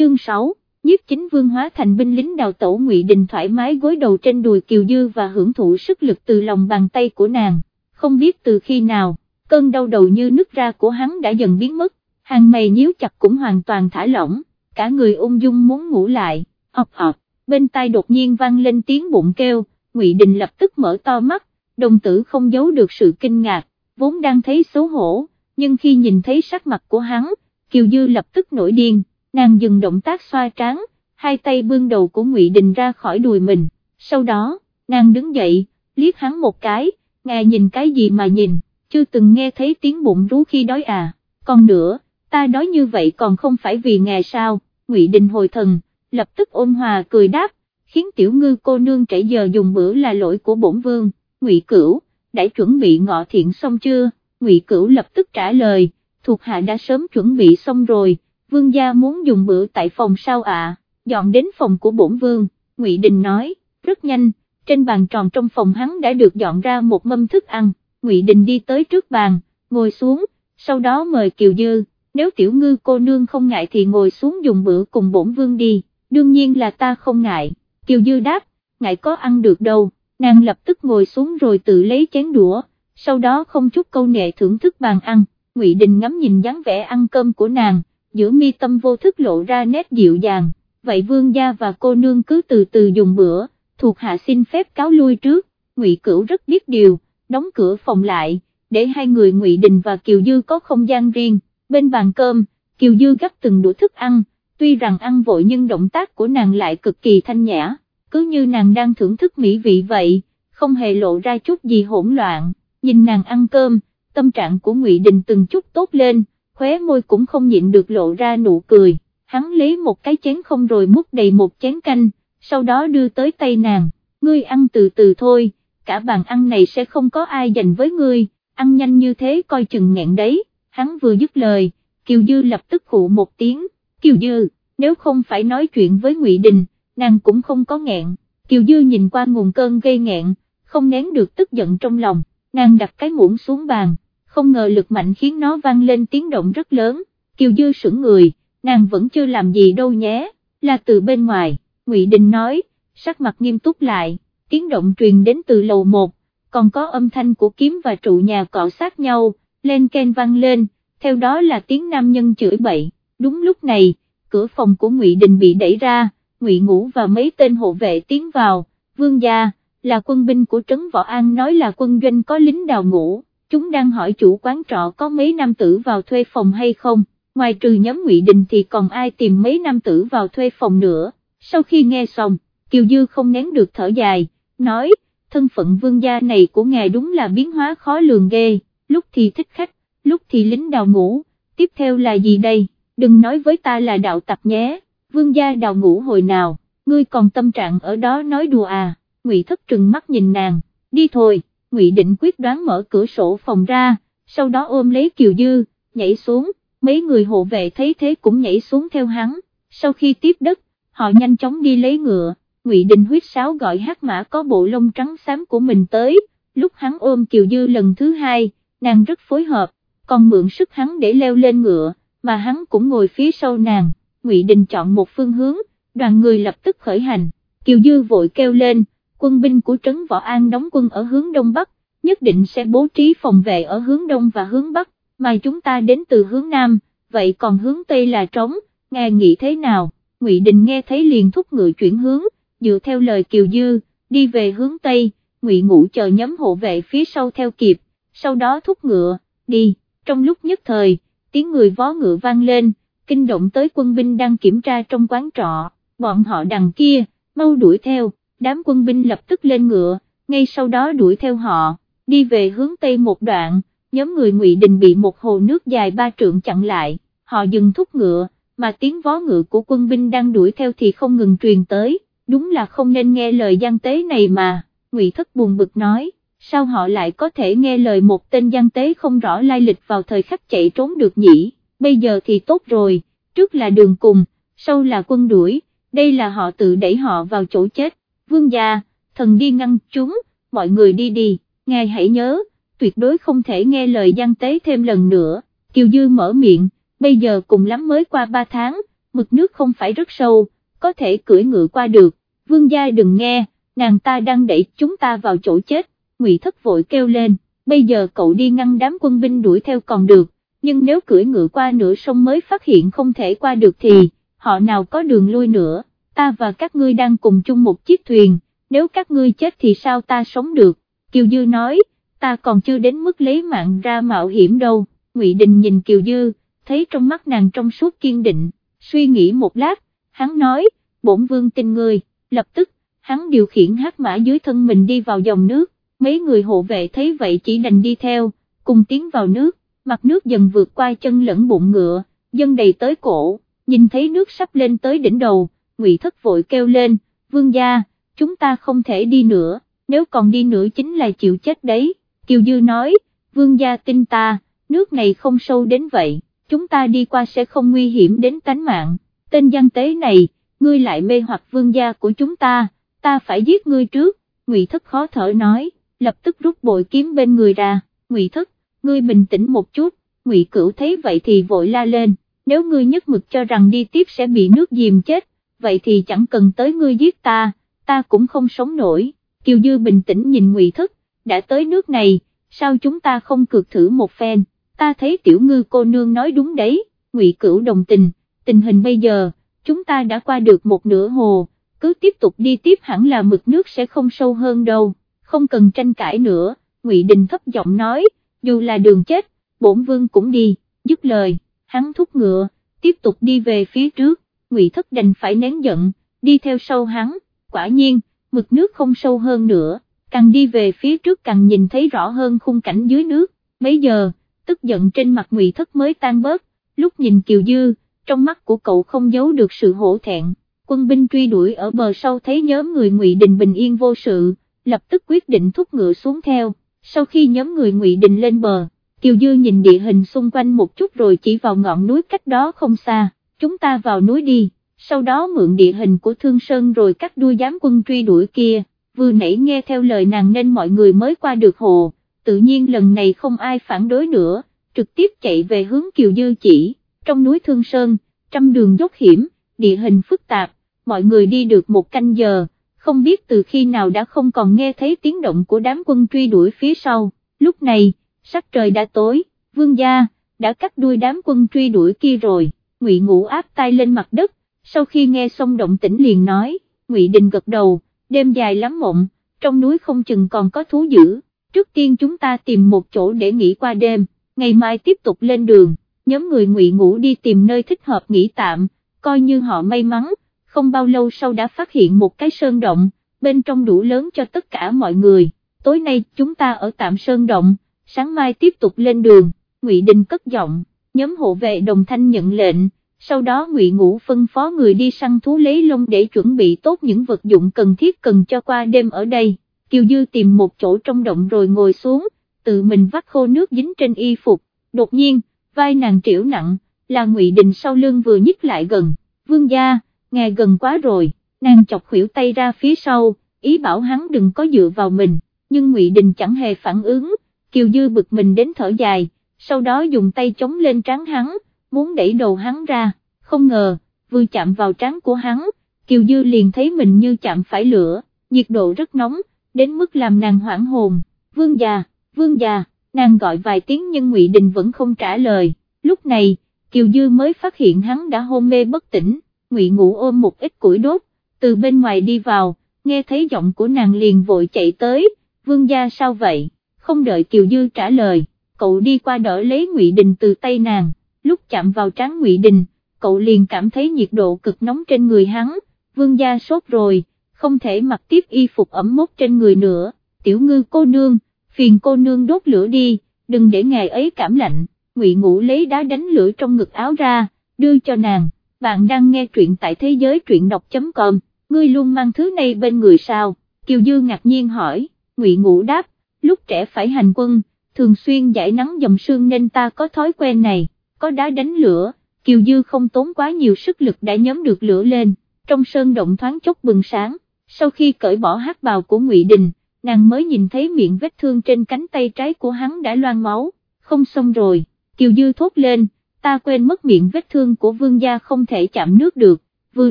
chương 6, nhiếp chính vương hóa thành binh lính đào tổ ngụy Đình thoải mái gối đầu trên đùi Kiều Dư và hưởng thụ sức lực từ lòng bàn tay của nàng, không biết từ khi nào, cơn đau đầu như nứt ra của hắn đã dần biến mất, hàng mày nhíu chặt cũng hoàn toàn thả lỏng, cả người ung dung muốn ngủ lại, ọp ọp, bên tai đột nhiên vang lên tiếng bụng kêu, ngụy Đình lập tức mở to mắt, đồng tử không giấu được sự kinh ngạc, vốn đang thấy xấu hổ, nhưng khi nhìn thấy sắc mặt của hắn, Kiều Dư lập tức nổi điên, nàng dừng động tác xoa trán, hai tay bưng đầu của Ngụy Đình ra khỏi đùi mình, sau đó, nàng đứng dậy, liếc hắn một cái, ngài nhìn cái gì mà nhìn, chưa từng nghe thấy tiếng bụng rú khi đói à, còn nữa, ta đói như vậy còn không phải vì ngài sao, Ngụy Đình hồi thần, lập tức ôn hòa cười đáp, khiến tiểu ngư cô nương trễ giờ dùng bữa là lỗi của bổn vương, Ngụy Cửu, đã chuẩn bị ngọ thiện xong chưa, Ngụy Cửu lập tức trả lời, thuộc hạ đã sớm chuẩn bị xong rồi, vương gia muốn dùng bữa tại phòng sao ạ, dọn đến phòng của bổn vương, Ngụy Đình nói, rất nhanh, trên bàn tròn trong phòng hắn đã được dọn ra một mâm thức ăn, Ngụy Đình đi tới trước bàn, ngồi xuống, sau đó mời Kiều Dư, nếu tiểu ngư cô nương không ngại thì ngồi xuống dùng bữa cùng bổn vương đi, đương nhiên là ta không ngại, Kiều Dư đáp, ngại có ăn được đâu, nàng lập tức ngồi xuống rồi tự lấy chén đũa, sau đó không chút câu nệ thưởng thức bàn ăn, Ngụy Đình ngắm nhìn dáng vẻ ăn cơm của nàng, giữa mi tâm vô thức lộ ra nét dịu dàng, vậy vương gia và cô nương cứ từ từ dùng bữa, thuộc hạ xin phép cáo lui trước, Ngụy Cửu rất biết điều, đóng cửa phòng lại, để hai người Ngụy Đình và Kiều Dư có không gian riêng, bên bàn cơm, Kiều Dư gắp từng đũa thức ăn, tuy rằng ăn vội nhưng động tác của nàng lại cực kỳ thanh nhã, cứ như nàng đang thưởng thức mỹ vị vậy, không hề lộ ra chút gì hỗn loạn, nhìn nàng ăn cơm, tâm trạng của Ngụy Đình từng chút tốt lên, khóe môi cũng không nhịn được lộ ra nụ cười, hắn lấy một cái chén không rồi múc đầy một chén canh, sau đó đưa tới tay nàng, ngươi ăn từ từ thôi, cả bàn ăn này sẽ không có ai dành với ngươi, ăn nhanh như thế coi chừng nghẹn đấy, hắn vừa dứt lời, Kiều Dư lập tức khụ một tiếng, Kiều Dư, nếu không phải nói chuyện với Ngụy Đình, nàng cũng không có nghẹn, Kiều Dư nhìn qua nguồn cơn gây nghẹn, không nén được tức giận trong lòng, nàng đặt cái muỗng xuống bàn, không ngờ lực mạnh khiến nó vang lên tiếng động rất lớn, Kiều Dư sững người, nàng vẫn chưa làm gì đâu nhé, là từ bên ngoài, Ngụy Đình nói, sắc mặt nghiêm túc lại, tiếng động truyền đến từ lầu 1, còn có âm thanh của kiếm và trụ nhà cọ sát nhau, lên ken vang lên, theo đó là tiếng nam nhân chửi bậy, đúng lúc này, cửa phòng của Ngụy Đình bị đẩy ra, Ngụy Ngũ và mấy tên hộ vệ tiến vào, vương gia, là quân binh của Trấn Võ An nói là quân doanh có lính đào ngũ, chúng đang hỏi chủ quán trọ có mấy nam tử vào thuê phòng hay không, ngoài trừ nhóm Ngụy Đình thì còn ai tìm mấy nam tử vào thuê phòng nữa, sau khi nghe xong, Kiều Dư không nén được thở dài, nói, thân phận vương gia này của ngài đúng là biến hóa khó lường ghê, lúc thì thích khách, lúc thì lính đào ngũ, tiếp theo là gì đây, đừng nói với ta là đạo tặc nhé, vương gia đào ngũ hồi nào, ngươi còn tâm trạng ở đó nói đùa à, Ngụy thất trừng mắt nhìn nàng, đi thôi, Ngụy định quyết đoán mở cửa sổ phòng ra, sau đó ôm lấy Kiều Dư, nhảy xuống, mấy người hộ vệ thấy thế cũng nhảy xuống theo hắn, sau khi tiếp đất, họ nhanh chóng đi lấy ngựa, Ngụy Định huyết sáo gọi hát mã có bộ lông trắng xám của mình tới, lúc hắn ôm Kiều Dư lần thứ hai, nàng rất phối hợp, còn mượn sức hắn để leo lên ngựa, mà hắn cũng ngồi phía sau nàng, Ngụy Định chọn một phương hướng, đoàn người lập tức khởi hành, Kiều Dư vội kêu lên, quân binh của Trấn Võ An đóng quân ở hướng Đông Bắc, nhất định sẽ bố trí phòng vệ ở hướng Đông và hướng Bắc, mà chúng ta đến từ hướng Nam, vậy còn hướng Tây là trống, Nghe nghĩ thế nào, Ngụy Đình nghe thấy liền thúc ngựa chuyển hướng, dựa theo lời Kiều Dư, đi về hướng Tây, Ngụy Ngũ chờ nhóm hộ vệ phía sau theo kịp, sau đó thúc ngựa, đi, trong lúc nhất thời, tiếng người vó ngựa vang lên, kinh động tới quân binh đang kiểm tra trong quán trọ, bọn họ đằng kia, mau đuổi theo, đám quân binh lập tức lên ngựa, ngay sau đó đuổi theo họ, đi về hướng Tây một đoạn, nhóm người Ngụy Đình bị một hồ nước dài ba trượng chặn lại, họ dừng thúc ngựa, mà tiếng vó ngựa của quân binh đang đuổi theo thì không ngừng truyền tới, đúng là không nên nghe lời gian tế này mà, Ngụy Thất buồn bực nói, sao họ lại có thể nghe lời một tên gian tế không rõ lai lịch vào thời khắc chạy trốn được nhỉ, bây giờ thì tốt rồi, trước là đường cùng, sau là quân đuổi, đây là họ tự đẩy họ vào chỗ chết, vương gia, thần đi ngăn chúng, mọi người đi đi, ngài hãy nhớ, tuyệt đối không thể nghe lời gian tế thêm lần nữa, Kiều Dư mở miệng, bây giờ cùng lắm mới qua ba tháng, mực nước không phải rất sâu, có thể cưỡi ngựa qua được, vương gia đừng nghe, nàng ta đang đẩy chúng ta vào chỗ chết, ngụy thất vội kêu lên, bây giờ cậu đi ngăn đám quân binh đuổi theo còn được, nhưng nếu cưỡi ngựa qua nửa sông mới phát hiện không thể qua được thì, họ nào có đường lui nữa, ta và các ngươi đang cùng chung một chiếc thuyền, nếu các ngươi chết thì sao ta sống được, Kiều Dư nói, ta còn chưa đến mức lấy mạng ra mạo hiểm đâu, Ngụy Đình nhìn Kiều Dư, thấy trong mắt nàng trong suốt kiên định, suy nghĩ một lát, hắn nói, bổn vương tin ngươi, lập tức, hắn điều khiển hát mã dưới thân mình đi vào dòng nước, mấy người hộ vệ thấy vậy chỉ đành đi theo, cùng tiến vào nước, mặt nước dần vượt qua chân lẫn bụng ngựa, dân đầy tới cổ, nhìn thấy nước sắp lên tới đỉnh đầu, ngụy thất vội kêu lên, vương gia, chúng ta không thể đi nữa, nếu còn đi nữa chính là chịu chết đấy, Kiều Dư nói, vương gia tin ta, nước này không sâu đến vậy, chúng ta đi qua sẽ không nguy hiểm đến tánh mạng, tên gian tế này, ngươi lại mê hoặc vương gia của chúng ta, ta phải giết ngươi trước, ngụy thất khó thở nói, lập tức rút bội kiếm bên người ra, ngụy thất, ngươi bình tĩnh một chút, ngụy cửu thấy vậy thì vội la lên, nếu ngươi nhất mực cho rằng đi tiếp sẽ bị nước dìm chết, vậy thì chẳng cần tới ngươi giết ta, ta cũng không sống nổi, Kiều Dư bình tĩnh nhìn ngụy Thức. đã tới nước này, sao chúng ta không cược thử một phen, ta thấy tiểu ngư cô nương nói đúng đấy, ngụy cửu đồng tình, tình hình bây giờ, chúng ta đã qua được một nửa hồ, cứ tiếp tục đi tiếp hẳn là mực nước sẽ không sâu hơn đâu, không cần tranh cãi nữa, ngụy Đình thấp giọng nói, dù là đường chết, bổn vương cũng đi, dứt lời, hắn thúc ngựa, tiếp tục đi về phía trước, ngụy thất đành phải nén giận, đi theo sau hắn, quả nhiên, mực nước không sâu hơn nữa, càng đi về phía trước càng nhìn thấy rõ hơn khung cảnh dưới nước, mấy giờ, tức giận trên mặt ngụy thất mới tan bớt, lúc nhìn Kiều Dư, trong mắt của cậu không giấu được sự hổ thẹn, quân binh truy đuổi ở bờ sau thấy nhóm người ngụy Đình bình yên vô sự, lập tức quyết định thúc ngựa xuống theo, sau khi nhóm người ngụy Đình lên bờ, Kiều Dư nhìn địa hình xung quanh một chút rồi chỉ vào ngọn núi cách đó không xa, chúng ta vào núi đi, sau đó mượn địa hình của Thương Sơn rồi cắt đuôi giám quân truy đuổi kia, vừa nãy nghe theo lời nàng nên mọi người mới qua được hồ, tự nhiên lần này không ai phản đối nữa, trực tiếp chạy về hướng Kiều Dư chỉ, trong núi Thương Sơn, trăm đường dốc hiểm, địa hình phức tạp, mọi người đi được một canh giờ, không biết từ khi nào đã không còn nghe thấy tiếng động của đám quân truy đuổi phía sau, lúc này, sắc trời đã tối, vương gia, đã cắt đuôi đám quân truy đuổi kia rồi, ngụy ngũ áp tay lên mặt đất, sau khi nghe xong động tĩnh liền nói, ngụy đình gật đầu, đêm dài lắm mộng, trong núi không chừng còn có thú dữ, trước tiên chúng ta tìm một chỗ để nghỉ qua đêm, ngày mai tiếp tục lên đường, nhóm người ngụy ngũ đi tìm nơi thích hợp nghỉ tạm, coi như họ may mắn, không bao lâu sau đã phát hiện một cái sơn động, bên trong đủ lớn cho tất cả mọi người, tối nay chúng ta ở tạm sơn động, sáng mai tiếp tục lên đường, Ngụy Đình cất giọng, nhóm hộ vệ đồng thanh nhận lệnh, sau đó Ngụy Ngũ phân phó người đi săn thú lấy lông để chuẩn bị tốt những vật dụng cần thiết cần cho qua đêm ở đây, Kiều Dư tìm một chỗ trong động rồi ngồi xuống, tự mình vắt khô nước dính trên y phục, đột nhiên, vai nàng triểu nặng, là Ngụy Đình sau lưng vừa nhích lại gần, vương gia, nghe gần quá rồi, nàng chọc khuỷu tay ra phía sau, ý bảo hắn đừng có dựa vào mình, nhưng Ngụy Đình chẳng hề phản ứng, Kiều Dư bực mình đến thở dài, sau đó dùng tay chống lên trán hắn, muốn đẩy đầu hắn ra, không ngờ, vừa chạm vào trán của hắn, Kiều Dư liền thấy mình như chạm phải lửa, nhiệt độ rất nóng, đến mức làm nàng hoảng hồn, vương già, vương già, nàng gọi vài tiếng nhưng Ngụy Đình vẫn không trả lời, lúc này, Kiều Dư mới phát hiện hắn đã hôn mê bất tỉnh. Ngụy Ngũ ôm một ít củi đốt, từ bên ngoài đi vào, nghe thấy giọng của nàng liền vội chạy tới, vương gia sao vậy, không đợi Kiều Dư trả lời, cậu đi qua đỡ lấy Ngụy Đình từ tay nàng, lúc chạm vào trán Ngụy Đình, cậu liền cảm thấy nhiệt độ cực nóng trên người hắn, vương gia sốt rồi, không thể mặc tiếp y phục ẩm mốt trên người nữa, tiểu ngư cô nương, phiền cô nương đốt lửa đi, đừng để ngày ấy cảm lạnh, Ngụy Ngũ lấy đá đánh lửa trong ngực áo ra, đưa cho nàng. Bạn đang nghe truyện tại thế giới truyện đọc.com, ngươi luôn mang thứ này bên người sao, Kiều Dư ngạc nhiên hỏi, Ngụy Ngũ đáp, lúc trẻ phải hành quân, thường xuyên giải nắng dầm sương nên ta có thói quen này, có đá đánh lửa, Kiều Dư không tốn quá nhiều sức lực đã nhóm được lửa lên, trong sơn động thoáng chốc bừng sáng, sau khi cởi bỏ hát bào của Ngụy Đình, nàng mới nhìn thấy miệng vết thương trên cánh tay trái của hắn đã loang máu, không xong rồi, Kiều Dư thốt lên, ta quên mất miệng vết thương của vương gia không thể chạm nước được, vừa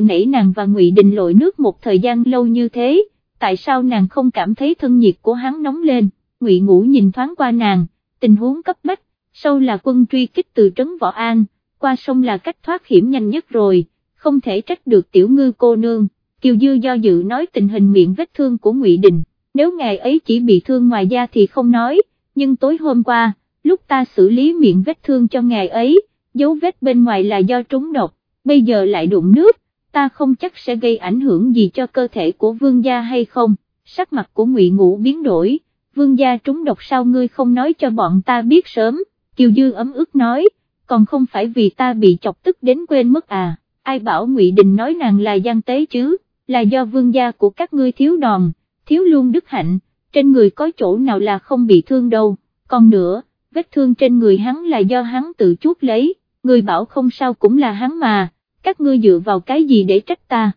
nãy nàng và Ngụy Đình lội nước một thời gian lâu như thế, tại sao nàng không cảm thấy thân nhiệt của hắn nóng lên, Ngụy Ngũ nhìn thoáng qua nàng, tình huống cấp bách, sau là quân truy kích từ trấn Võ An, qua sông là cách thoát hiểm nhanh nhất rồi, không thể trách được tiểu ngư cô nương, Kiều Dư do dự nói tình hình miệng vết thương của Ngụy Đình, nếu ngày ấy chỉ bị thương ngoài da thì không nói, nhưng tối hôm qua, lúc ta xử lý miệng vết thương cho ngày ấy, dấu vết bên ngoài là do trúng độc, bây giờ lại đụng nước, ta không chắc sẽ gây ảnh hưởng gì cho cơ thể của vương gia hay không, sắc mặt của ngụy Ngũ biến đổi, vương gia trúng độc sao ngươi không nói cho bọn ta biết sớm, Kiều Dư ấm ức nói, còn không phải vì ta bị chọc tức đến quên mất à, ai bảo ngụy Đình nói nàng là gian tế chứ, là do vương gia của các ngươi thiếu đòn, thiếu luôn đức hạnh, trên người có chỗ nào là không bị thương đâu, còn nữa, vết thương trên người hắn là do hắn tự chuốt lấy, người bảo không sao cũng là hắn mà, các ngươi dựa vào cái gì để trách ta.